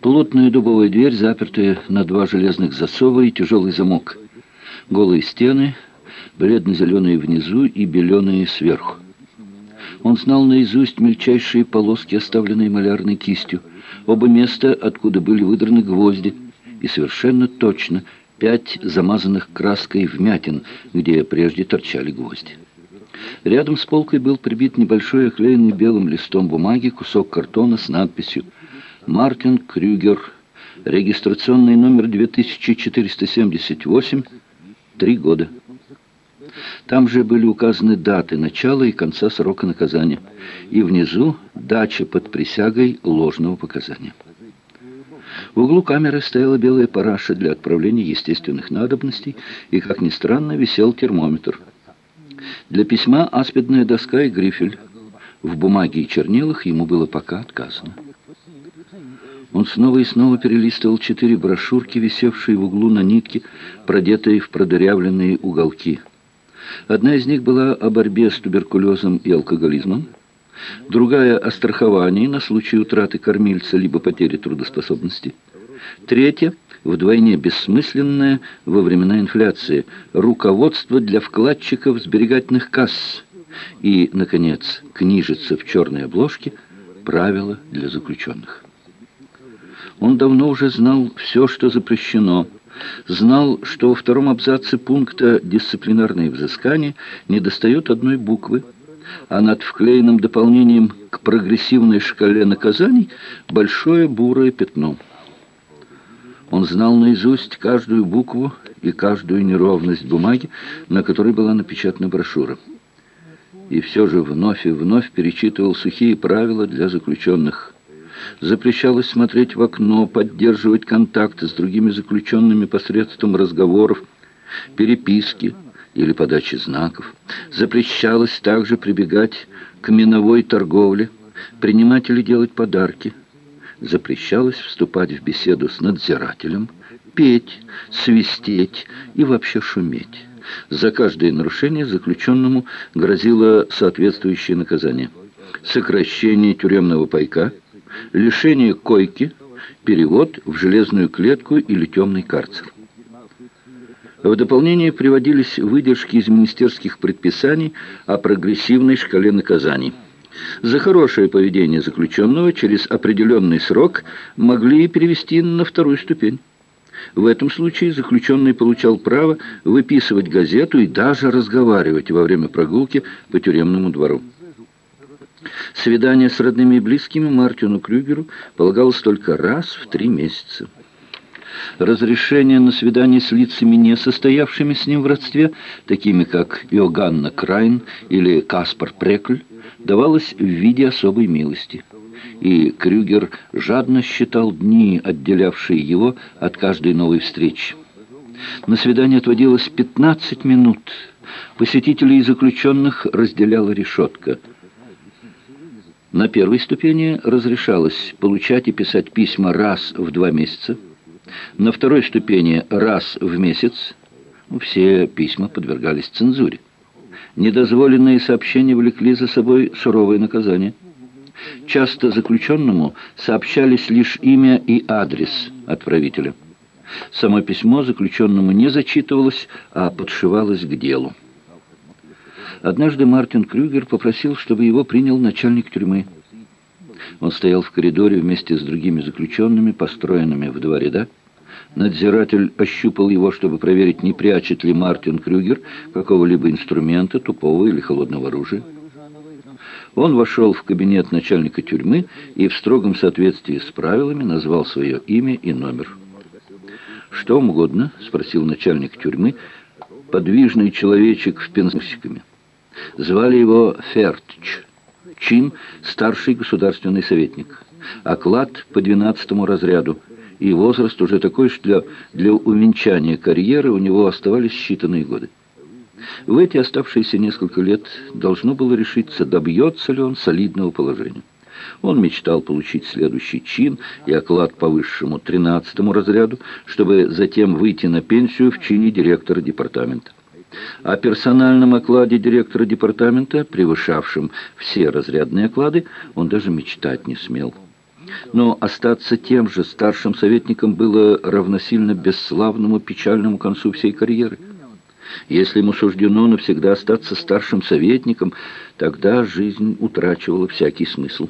Плотная дубовая дверь, запертая на два железных засова и тяжелый замок. Голые стены, бледно-зеленые внизу и беленые сверху. Он знал наизусть мельчайшие полоски, оставленные малярной кистью, оба места, откуда были выдраны гвозди, и совершенно точно пять замазанных краской вмятин, где прежде торчали гвозди. Рядом с полкой был прибит небольшой оклеенный белым листом бумаги кусок картона с надписью «Мартин Крюгер, регистрационный номер 2478, три года». Там же были указаны даты начала и конца срока наказания. И внизу дача под присягой ложного показания. В углу камеры стояла белая параша для отправления естественных надобностей, и, как ни странно, висел термометр. Для письма аспидная доска и грифель. В бумаге и чернилах ему было пока отказано. Он снова и снова перелистывал четыре брошюрки, висевшие в углу на нитке, продетые в продырявленные уголки. Одна из них была о борьбе с туберкулезом и алкоголизмом, другая о страховании на случай утраты кормильца либо потери трудоспособности, третья вдвойне бессмысленная во времена инфляции, руководство для вкладчиков сберегательных касс и, наконец, книжица в черной обложке «Правила для заключенных». Он давно уже знал все, что запрещено – знал, что во втором абзаце пункта «Дисциплинарные взыскания» недостает одной буквы, а над вклеенным дополнением к прогрессивной шкале наказаний большое бурое пятно. Он знал наизусть каждую букву и каждую неровность бумаги, на которой была напечатана брошюра. И все же вновь и вновь перечитывал сухие правила для заключенных – Запрещалось смотреть в окно, поддерживать контакты с другими заключенными посредством разговоров, переписки или подачи знаков. Запрещалось также прибегать к миновой торговле, принимать или делать подарки. Запрещалось вступать в беседу с надзирателем, петь, свистеть и вообще шуметь. За каждое нарушение заключенному грозило соответствующее наказание. Сокращение тюремного пайка – лишение койки, перевод в железную клетку или темный карцер. В дополнение приводились выдержки из министерских предписаний о прогрессивной шкале наказаний. За хорошее поведение заключенного через определенный срок могли перевести на вторую ступень. В этом случае заключенный получал право выписывать газету и даже разговаривать во время прогулки по тюремному двору. Свидание с родными и близкими Мартину Крюгеру полагалось только раз в три месяца. Разрешение на свидание с лицами, не состоявшими с ним в родстве, такими как Иоганна Крайн или Каспар Прекль, давалось в виде особой милости. И Крюгер жадно считал дни, отделявшие его от каждой новой встречи. На свидание отводилось 15 минут. Посетителей и заключенных разделяла решетка – на первой ступени разрешалось получать и писать письма раз в два месяца. На второй ступени раз в месяц. Все письма подвергались цензуре. Недозволенные сообщения влекли за собой суровое наказание. Часто заключенному сообщались лишь имя и адрес отправителя. Само письмо заключенному не зачитывалось, а подшивалось к делу. Однажды Мартин Крюгер попросил, чтобы его принял начальник тюрьмы. Он стоял в коридоре вместе с другими заключенными, построенными в два ряда. Надзиратель ощупал его, чтобы проверить, не прячет ли Мартин Крюгер какого-либо инструмента, тупого или холодного оружия. Он вошел в кабинет начальника тюрьмы и в строгом соответствии с правилами назвал свое имя и номер. «Что вам угодно?» — спросил начальник тюрьмы, подвижный человечек в пенсиками. Звали его Фертч, чин старший государственный советник, оклад по двенадцатому разряду, и возраст уже такой, что для увенчания карьеры у него оставались считанные годы. В эти оставшиеся несколько лет должно было решиться, добьется ли он солидного положения. Он мечтал получить следующий чин и оклад по высшему тринадцатому разряду, чтобы затем выйти на пенсию в чине директора департамента. О персональном окладе директора департамента, превышавшем все разрядные оклады, он даже мечтать не смел. Но остаться тем же старшим советником было равносильно бесславному печальному концу всей карьеры. Если ему суждено навсегда остаться старшим советником, тогда жизнь утрачивала всякий смысл.